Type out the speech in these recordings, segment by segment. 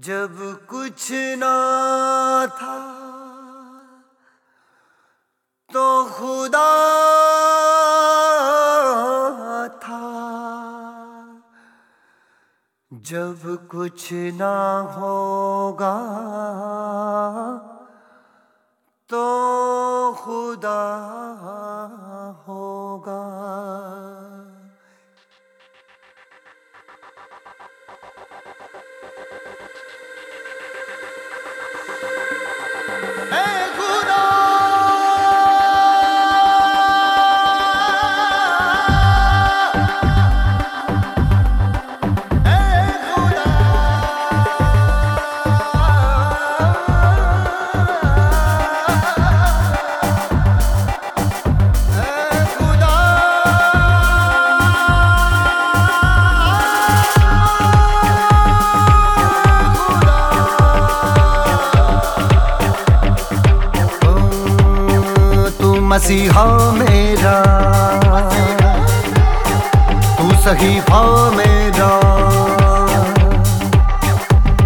जब कुछ ना था तो खुदा था। जब कुछ ना होगा तो खुदा मसीहा मेरा। तू सही भा मेरा।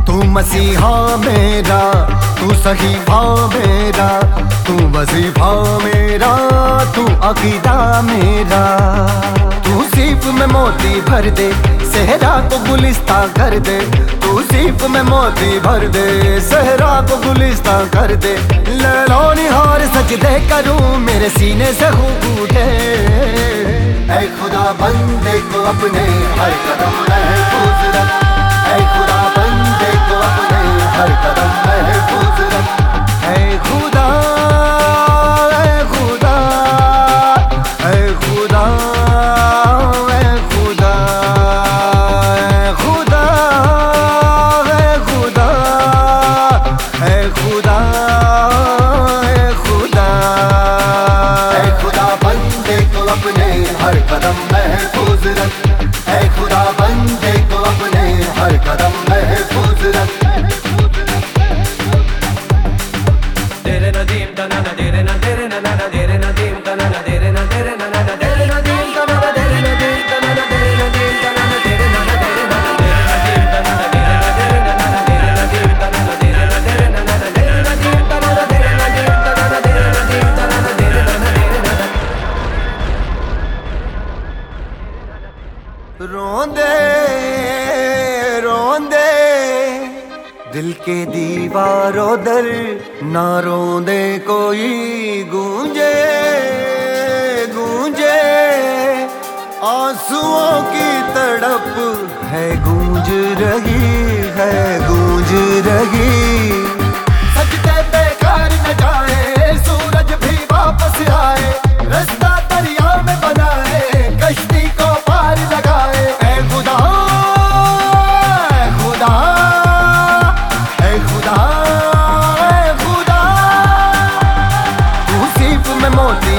तू मसीहा मेरा। तू सही भा मेरा। तू वजीफा मेरा। तू अकीदा मेरा। तू सिर्फ़ में मोती भर दे। सहरा को गुलिस्ता कर दे। तू सीप में मोती भर दे। सहरा को गुलिस्ता कर दे। ललोनी हार दे करूँ, मेरे सीने से हूँ उठे ऐ खुदा बंदे को अपने हर कदम महफूज रख ऐ खुदा बंदे को अपने हर कदम रोंदे रोंदे। दिल के दीवारों दर ना रोंदे, कोई गूंजे गूंजे। आंसुओं की तड़प है, गूंज रही है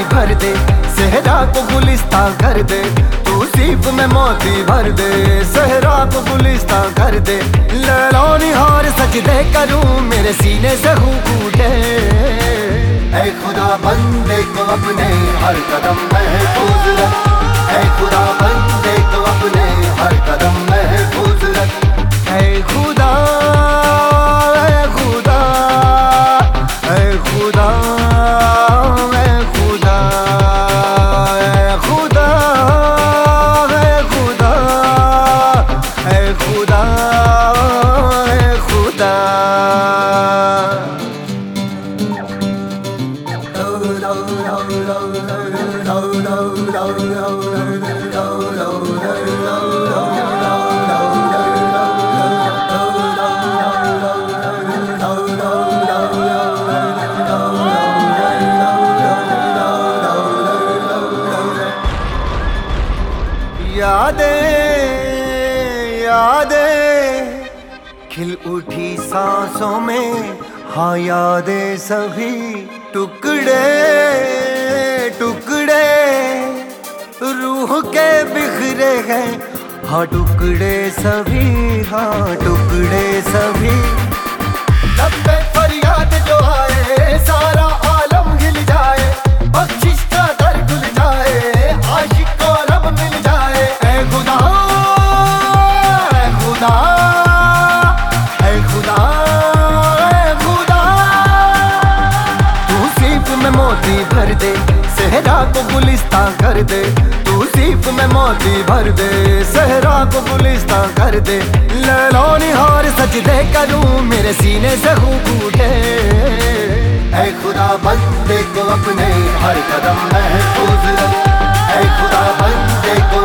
मोती भर दे। सहरा को गुलिस्ता कर दे। तू सीप में मोती भर दे। सहरा को गुलिस्ता कर दे। लड़ौनी हार सजदे करूँ मेरे सीने से हूँ कूटे। ऐ खुदा बंदे को अपने हर कदम महफूज रख ऐ खुदा बंदे को अपने हर कदम खिल उठी सांसों में हाँ यादें सभी टुकड़े। रूह के बिखरे हैं। हाँ टुकड़े सभी हाँ टुकड़े सभी। सारा आलम तू में मोती भर दे, सहरा को गुलिस्तां कर दे। सीप में मोती भर दे, सहरा को गुलिस्ता कर दे। ललो निहार सच दे करूँ, मेरे सीने से खूब उठे ऐ खुदा बंदे को अपने हर कदम महफूज रख। ऐ खुदा बंदे को